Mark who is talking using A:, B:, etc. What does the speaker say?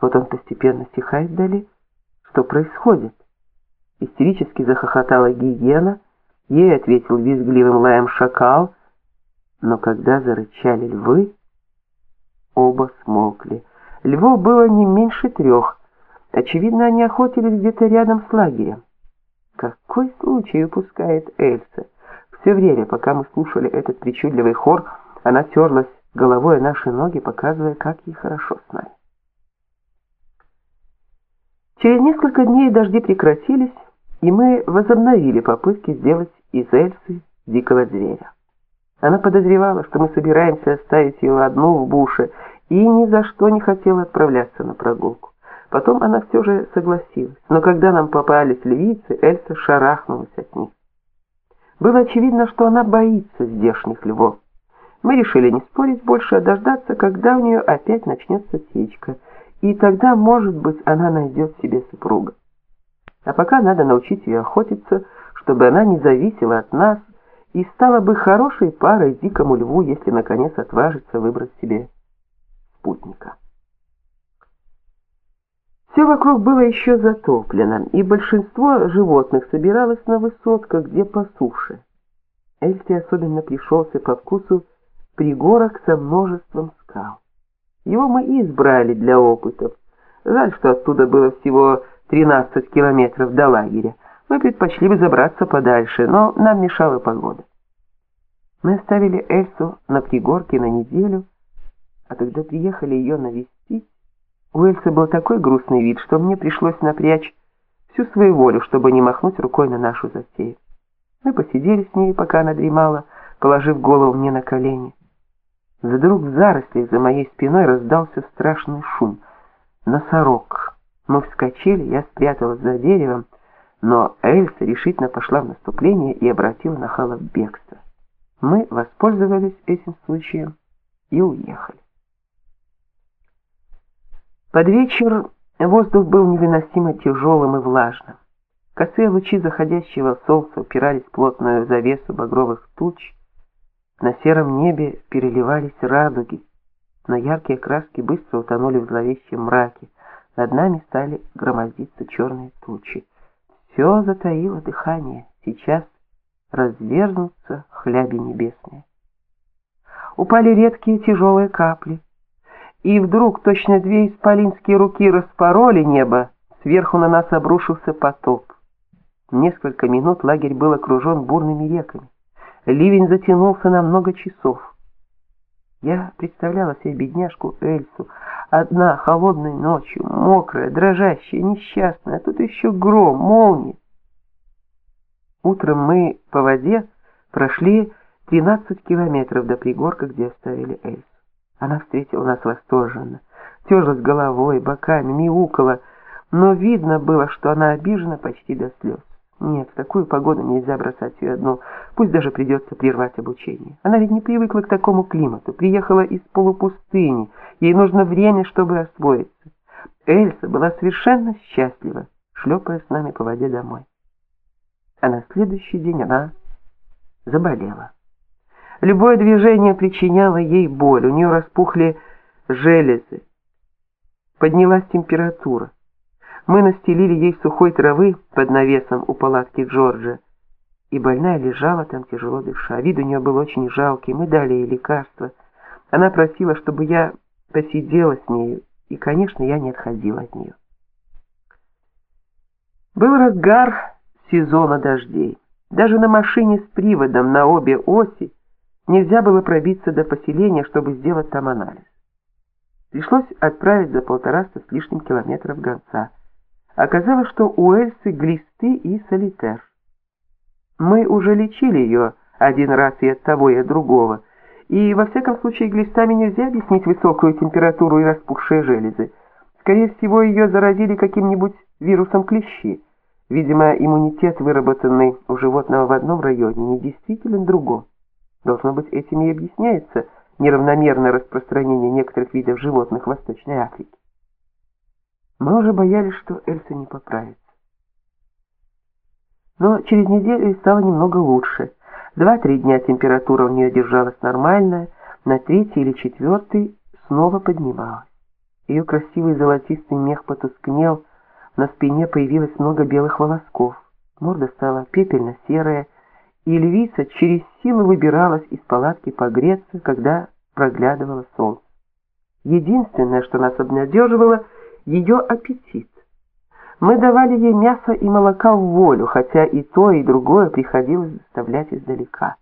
A: Вот он постепенно стихает вдали. Что происходит? Истерически захохотала гиена, ей ответил визгливым лаем шакал, но когда зарычали львы, оба смолкли. Львов было не меньше трех. Очевидно, они охотились где-то рядом с лагерем. Какой случай упускает Эльса? Все время, пока мы слушали этот причудливый хор, она терлась головой о наши ноги, показывая, как ей хорошо с нами. Через несколько дней дожди прекратились, и мы возобновили попытки сделать из Эльсы дикого зверя. Она подозревала, что мы собираемся оставить ее одну в буше, и ни за что не хотела отправляться на прогулку. Потом она все же согласилась, но когда нам попались львицы, Эльса шарахнулась от них. Было очевидно, что она боится здешних львов. Мы решили не спорить больше, а дождаться, когда у нее опять начнется течка, и тогда, может быть, она найдет себе супруга. А пока надо научить ее охотиться, чтобы она не зависела от нас и стала бы хорошей парой дикому льву, если наконец отважится выбрать себе спутника. Все вокруг было еще затоплено, и большинство животных собиралось на высотках, где по суше. Эльфе особенно пришелся по вкусу пригорок со множеством скал. Его мы и избрали для опытов. Жаль, что оттуда было всего 13 километров до лагеря. Мы предпочли бы забраться подальше, но нам мешала погода. Мы оставили Эльсу на пригорке на неделю, а когда приехали ее навестить, у Эльсы был такой грустный вид, что мне пришлось напрячь всю свою волю, чтобы не махнуть рукой на нашу затею. Мы посидели с ней, пока она дремала, положив голову мне на колени. Вдруг в зарослях за моей спиной раздался страшный шум. Носорог. Мы вскочили, я спряталась за деревом, но Эльса решительно пошла в наступление и обратила нахала в бегство. Мы воспользовались этим случаем и уехали. Под вечер воздух был невыносимо тяжелым и влажным. Косые лучи заходящего солнца упирались в плотную завесу багровых туч, на сером небе переливались радуги, но яркие краски быстро утонули в зловещем мраке. Над нами стали громоздиться черные тучи. Все затаило дыхание. Сейчас развернутся хляби небесные. Упали редкие тяжелые капли. И вдруг точно две исполинские руки распороли небо, сверху на нас обрушился потоп. Несколько минут лагерь был окружен бурными реками. Ливень затянулся на много часов. Я представляла себе бедняжку Эльсу, одна холодной ночью, мокрая, дрожащая, несчастная, а тут еще гром, молния. Утром мы по воде прошли 13 километров до пригорка, где оставили Эльсу. Она встретила нас восторженно, терлась головой, боками, мяукала, но видно было, что она обижена почти до слез. Нет, в такую погоду нельзя бросать ее одну, пусть даже придется прервать обучение. Она ведь не привыкла к такому климату, приехала из полупустыни, ей нужно время, чтобы освоиться. Эльса была совершенно счастлива, шлепая с нами по воде домой. А на следующий день она заболела. Любое движение причиняло ей боль, у нее распухли железы, поднялась температура. Мы настелили ей сухой травы под навесом у палатки Джорджа, и больная лежала там тяжело дыша. Вид у нее был очень жалкий, мы дали ей лекарства. Она просила, чтобы я посидела с нею, и, конечно, я не отходила от нее. Был разгар сезона дождей. Даже на машине с приводом на обе оси нельзя было пробиться до поселения, чтобы сделать там анализ. Пришлось отправить за полтораста с лишним километров гонца. Оказалось, что у Эльсы глисты и солитер. Мы уже лечили ее один раз и от того, и от другого, и во всяком случае глистами нельзя объяснить высокую температуру и распухшие железы. Скорее всего, ее заразили каким-нибудь вирусом клещи. Видимо, иммунитет, выработанный у животного в одном районе, не действителен другом. Должно быть, этим и объясняется неравномерное распространение некоторых видов животных в Восточной Африке. Мы уже боялись, что Эльса не поправится. Но через неделю стало немного лучше. Два-три дня температура у нее держалась нормальная, на третий или четвертый снова поднималась. Ее красивый золотистый мех потускнел, на спине появилось много белых волосков. Морда стала пепельно-серая, и львица через силу выбиралась из палатки погреться, когда проглядывало солнце. Единственное, что нас обнадеживало, ее аппетит. Мы давали ей мясо и молока в волю, хотя и то, и другое приходилось заставлять издалека.